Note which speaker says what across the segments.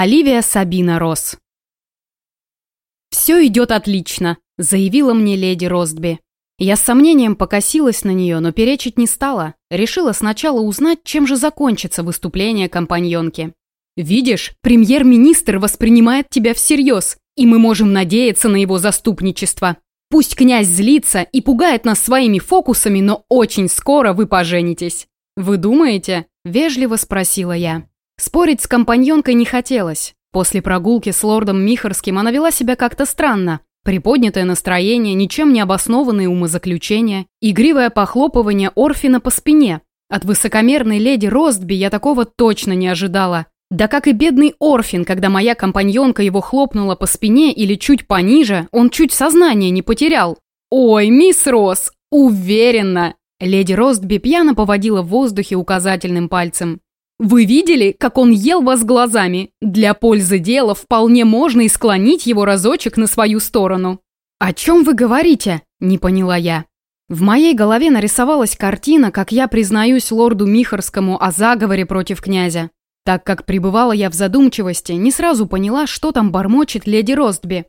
Speaker 1: Оливия Сабина Росс. «Все идет отлично», – заявила мне леди Ростби. Я с сомнением покосилась на нее, но перечить не стала. Решила сначала узнать, чем же закончится выступление компаньонки. «Видишь, премьер-министр воспринимает тебя всерьез, и мы можем надеяться на его заступничество. Пусть князь злится и пугает нас своими фокусами, но очень скоро вы поженитесь». «Вы думаете?» – вежливо спросила я. Спорить с компаньонкой не хотелось. После прогулки с лордом Михарским она вела себя как-то странно. Приподнятое настроение, ничем не обоснованные умозаключения, игривое похлопывание Орфина по спине. От высокомерной леди Ростби я такого точно не ожидала. Да как и бедный Орфин, когда моя компаньонка его хлопнула по спине или чуть пониже, он чуть сознание не потерял. «Ой, мисс Росс, уверенно!» Леди Ростби пьяно поводила в воздухе указательным пальцем. Вы видели, как он ел вас глазами? Для пользы дела вполне можно и склонить его разочек на свою сторону. О чем вы говорите? Не поняла я. В моей голове нарисовалась картина, как я признаюсь лорду Михарскому о заговоре против князя. Так как пребывала я в задумчивости, не сразу поняла, что там бормочет леди Ростби.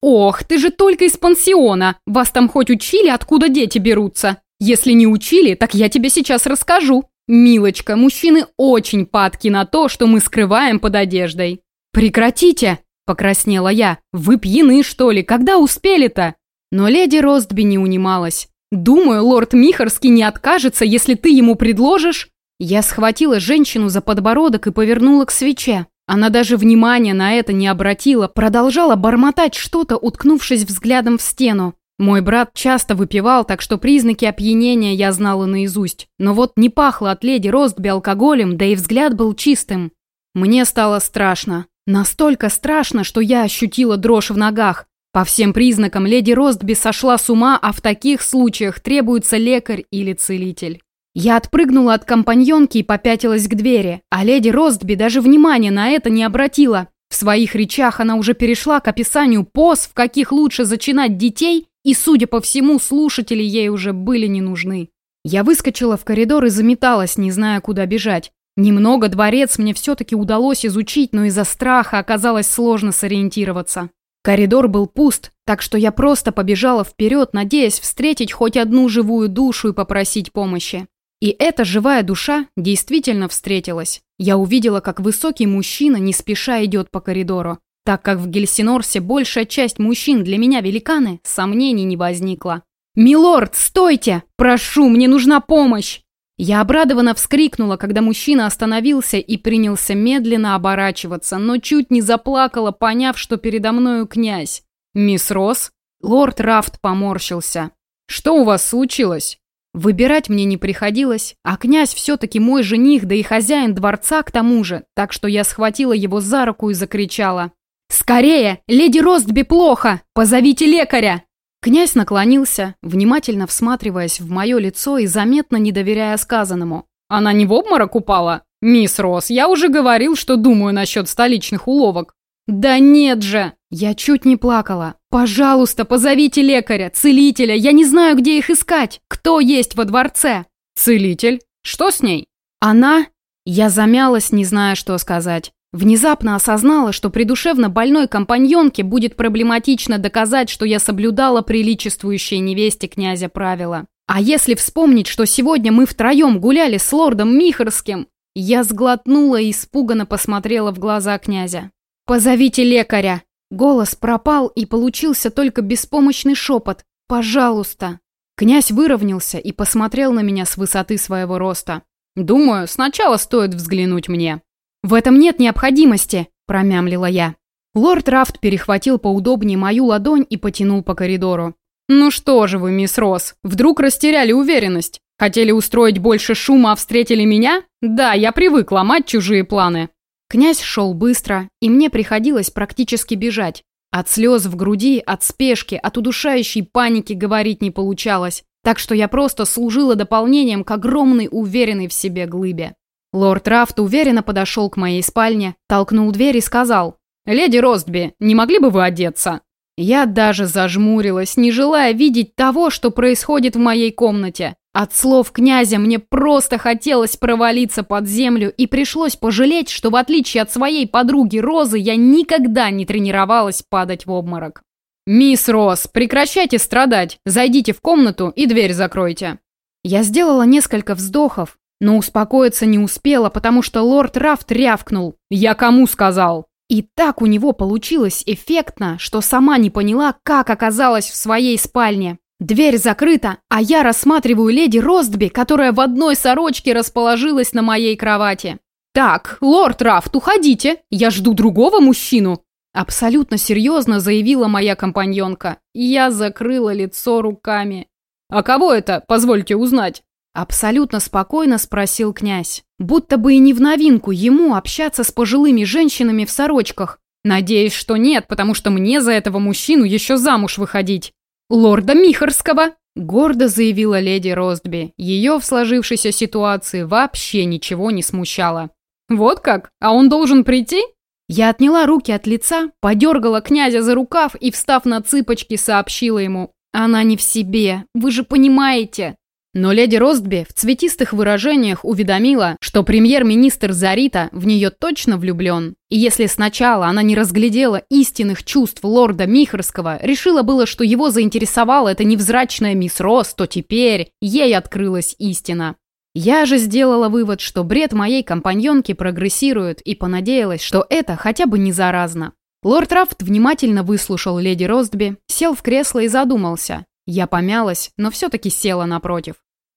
Speaker 1: «Ох, ты же только из пансиона! Вас там хоть учили, откуда дети берутся? Если не учили, так я тебе сейчас расскажу!» «Милочка, мужчины очень падки на то, что мы скрываем под одеждой». «Прекратите!» – покраснела я. «Вы пьяны, что ли? Когда успели-то?» Но леди Ростби не унималась. «Думаю, лорд Михарский не откажется, если ты ему предложишь...» Я схватила женщину за подбородок и повернула к свече. Она даже внимания на это не обратила, продолжала бормотать что-то, уткнувшись взглядом в стену. Мой брат часто выпивал, так что признаки опьянения я знала наизусть. Но вот не пахло от леди Ростби алкоголем, да и взгляд был чистым. Мне стало страшно. Настолько страшно, что я ощутила дрожь в ногах. По всем признакам леди Ростби сошла с ума, а в таких случаях требуется лекарь или целитель. Я отпрыгнула от компаньонки и попятилась к двери, а леди Ростби даже внимания на это не обратила. В своих речах она уже перешла к описанию поз, в каких лучше зачинать детей и, судя по всему, слушатели ей уже были не нужны. Я выскочила в коридор и заметалась, не зная, куда бежать. Немного дворец мне все-таки удалось изучить, но из-за страха оказалось сложно сориентироваться. Коридор был пуст, так что я просто побежала вперед, надеясь встретить хоть одну живую душу и попросить помощи. И эта живая душа действительно встретилась. Я увидела, как высокий мужчина не спеша идет по коридору. Так как в Гельсинорсе большая часть мужчин для меня великаны, сомнений не возникло. «Милорд, стойте! Прошу, мне нужна помощь!» Я обрадованно вскрикнула, когда мужчина остановился и принялся медленно оборачиваться, но чуть не заплакала, поняв, что передо мною князь. «Мисс Росс?» Лорд Рафт поморщился. «Что у вас случилось?» Выбирать мне не приходилось, а князь все-таки мой жених, да и хозяин дворца к тому же, так что я схватила его за руку и закричала. «Скорее! Леди Ростби плохо! Позовите лекаря!» Князь наклонился, внимательно всматриваясь в мое лицо и заметно не доверяя сказанному. «Она не в обморок упала? Мисс Росс, я уже говорил, что думаю насчет столичных уловок». «Да нет же!» Я чуть не плакала. «Пожалуйста, позовите лекаря, целителя, я не знаю, где их искать. Кто есть во дворце?» «Целитель? Что с ней?» «Она...» Я замялась, не зная, что сказать. Внезапно осознала, что при душевно больной компаньонке будет проблематично доказать, что я соблюдала приличествующие невесте князя правила. А если вспомнить, что сегодня мы втроем гуляли с лордом Михарским, я сглотнула и испуганно посмотрела в глаза князя. «Позовите лекаря!» Голос пропал, и получился только беспомощный шепот. «Пожалуйста!» Князь выровнялся и посмотрел на меня с высоты своего роста. «Думаю, сначала стоит взглянуть мне». «В этом нет необходимости», – промямлила я. Лорд Рафт перехватил поудобнее мою ладонь и потянул по коридору. «Ну что же вы, мисс Росс, вдруг растеряли уверенность? Хотели устроить больше шума, а встретили меня? Да, я привык ломать чужие планы». Князь шел быстро, и мне приходилось практически бежать. От слез в груди, от спешки, от удушающей паники говорить не получалось, так что я просто служила дополнением к огромной уверенной в себе глыбе. Лорд Рафт уверенно подошел к моей спальне, толкнул дверь и сказал, «Леди Ростби, не могли бы вы одеться?» Я даже зажмурилась, не желая видеть того, что происходит в моей комнате. От слов князя мне просто хотелось провалиться под землю и пришлось пожалеть, что в отличие от своей подруги Розы я никогда не тренировалась падать в обморок. «Мисс Роз, прекращайте страдать, зайдите в комнату и дверь закройте». Я сделала несколько вздохов, но успокоиться не успела, потому что лорд Рафт рявкнул. «Я кому сказал?» И так у него получилось эффектно, что сама не поняла, как оказалась в своей спальне. Дверь закрыта, а я рассматриваю леди Ростби, которая в одной сорочке расположилась на моей кровати. «Так, лорд Рафт, уходите, я жду другого мужчину!» Абсолютно серьезно заявила моя компаньонка. Я закрыла лицо руками. «А кого это, позвольте узнать?» Абсолютно спокойно спросил князь. Будто бы и не в новинку ему общаться с пожилыми женщинами в сорочках. Надеюсь, что нет, потому что мне за этого мужчину еще замуж выходить лорда Михарского!» Гордо заявила леди Ростби. Ее в сложившейся ситуации вообще ничего не смущало. «Вот как? А он должен прийти?» Я отняла руки от лица, подергала князя за рукав и, встав на цыпочки, сообщила ему. «Она не в себе, вы же понимаете!» Но леди Ростби в цветистых выражениях уведомила, что премьер-министр Зарита в нее точно влюблен. И если сначала она не разглядела истинных чувств лорда Михарского, решила было, что его заинтересовала эта невзрачная мисс Рос, то теперь ей открылась истина. Я же сделала вывод, что бред моей компаньонки прогрессирует и понадеялась, что это хотя бы не заразно. Лорд Рафт внимательно выслушал леди Ростби, сел в кресло и задумался. Я помялась, но все-таки села напротив.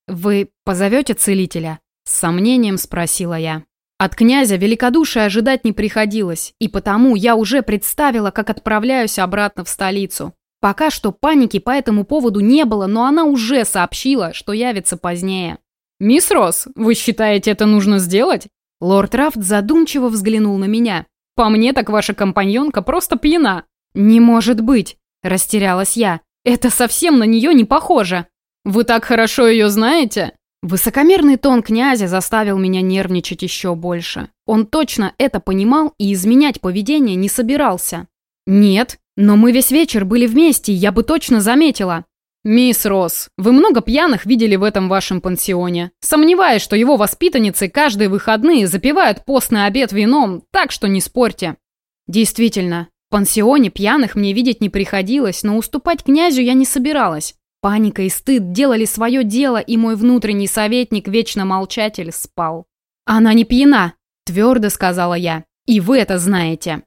Speaker 1: «Вы позовете целителя?» С сомнением спросила я. От князя великодушия ожидать не приходилось, и потому я уже представила, как отправляюсь обратно в столицу. Пока что паники по этому поводу не было, но она уже сообщила, что явится позднее. «Мисс Росс, вы считаете, это нужно сделать?» Лорд Рафт задумчиво взглянул на меня. «По мне так ваша компаньонка просто пьяна». «Не может быть!» – растерялась я. «Это совсем на нее не похоже!» «Вы так хорошо ее знаете?» Высокомерный тон князя заставил меня нервничать еще больше. Он точно это понимал и изменять поведение не собирался. «Нет, но мы весь вечер были вместе, я бы точно заметила». «Мисс Росс, вы много пьяных видели в этом вашем пансионе. Сомневаюсь, что его воспитанницы каждые выходные запивают постный обед вином, так что не спорьте». Действительно, в пансионе пьяных мне видеть не приходилось, но уступать князю я не собиралась. Паника и стыд делали свое дело, и мой внутренний советник, вечно молчатель, спал. «Она не пьяна», – твердо сказала я. «И вы это знаете».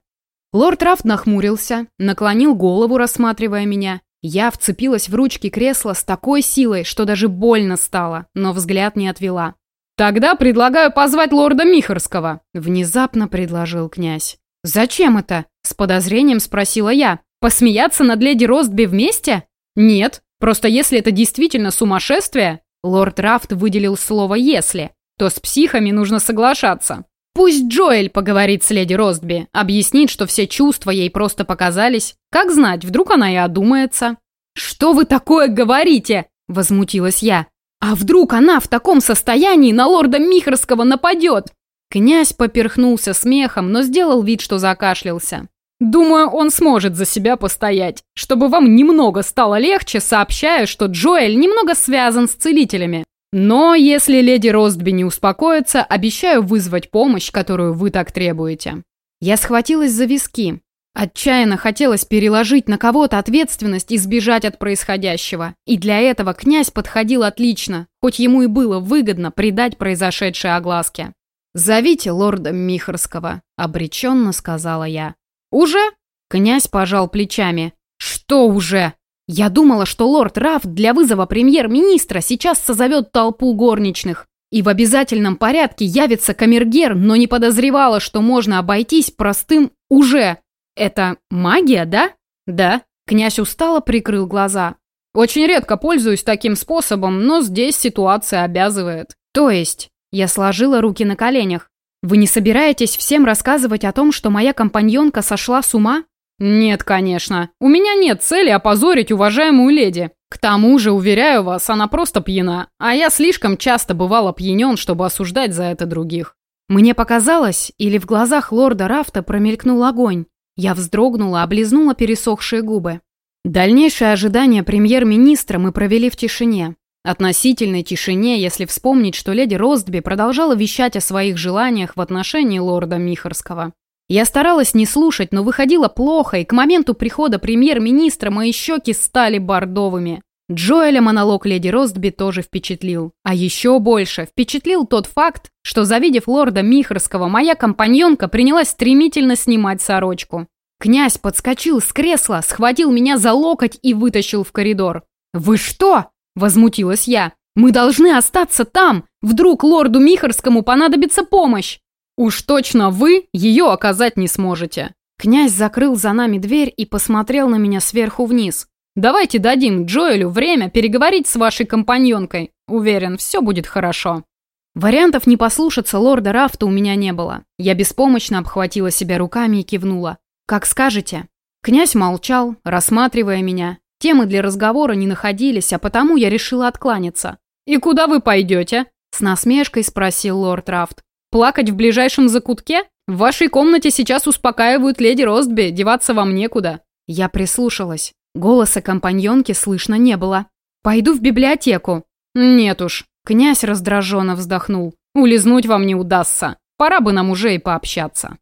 Speaker 1: Лорд Рафт нахмурился, наклонил голову, рассматривая меня. Я вцепилась в ручки кресла с такой силой, что даже больно стало, но взгляд не отвела. «Тогда предлагаю позвать лорда Михарского», – внезапно предложил князь. «Зачем это?» – с подозрением спросила я. «Посмеяться над леди Ростби вместе?» «Нет, Просто если это действительно сумасшествие, лорд Рафт выделил слово «если», то с психами нужно соглашаться. Пусть Джоэль поговорит с леди Ростби, объяснит, что все чувства ей просто показались. Как знать, вдруг она и одумается. «Что вы такое говорите?» – возмутилась я. «А вдруг она в таком состоянии на лорда Михарского нападет?» Князь поперхнулся смехом, но сделал вид, что закашлялся. Думаю, он сможет за себя постоять. Чтобы вам немного стало легче, сообщаю, что Джоэль немного связан с целителями. Но если леди Ростби не успокоится, обещаю вызвать помощь, которую вы так требуете. Я схватилась за виски. Отчаянно хотелось переложить на кого-то ответственность и сбежать от происходящего. И для этого князь подходил отлично, хоть ему и было выгодно придать произошедшей огласке. «Зовите лорда Михарского», — обреченно сказала я. «Уже?» Князь пожал плечами. «Что уже?» Я думала, что лорд Раф для вызова премьер-министра сейчас созовет толпу горничных. И в обязательном порядке явится камергер, но не подозревала, что можно обойтись простым «уже». Это магия, да? Да. Князь устало прикрыл глаза. Очень редко пользуюсь таким способом, но здесь ситуация обязывает. То есть, я сложила руки на коленях. Вы не собираетесь всем рассказывать о том, что моя компаньонка сошла с ума? Нет, конечно. У меня нет цели опозорить уважаемую леди. К тому же, уверяю вас, она просто пьяна, а я слишком часто бывал пьянен, чтобы осуждать за это других. Мне показалось, или в глазах лорда Рафта промелькнул огонь. Я вздрогнула, облизнула пересохшие губы. Дальнейшее ожидание премьер-министра мы провели в тишине. Относительной тишине, если вспомнить, что леди Ростби продолжала вещать о своих желаниях в отношении лорда Михарского. Я старалась не слушать, но выходило плохо, и к моменту прихода премьер-министра мои щеки стали бордовыми. Джоэля монолог леди Ростби тоже впечатлил. А еще больше впечатлил тот факт, что, завидев лорда Михарского, моя компаньонка принялась стремительно снимать сорочку. Князь подскочил с кресла, схватил меня за локоть и вытащил в коридор. «Вы что?» – возмутилась я. «Мы должны остаться там! Вдруг лорду Михарскому понадобится помощь!» «Уж точно вы ее оказать не сможете!» Князь закрыл за нами дверь и посмотрел на меня сверху вниз. Давайте дадим Джоэлю время переговорить с вашей компаньонкой. Уверен, все будет хорошо». Вариантов не послушаться лорда Рафта у меня не было. Я беспомощно обхватила себя руками и кивнула. «Как скажете». Князь молчал, рассматривая меня. Темы для разговора не находились, а потому я решила откланяться. «И куда вы пойдете?» С насмешкой спросил лорд Рафт. «Плакать в ближайшем закутке? В вашей комнате сейчас успокаивают леди Ростби, деваться вам некуда». Я прислушалась. Голоса компаньонки слышно не было. «Пойду в библиотеку». «Нет уж», — князь раздраженно вздохнул. «Улизнуть вам не удастся. Пора бы нам уже и пообщаться».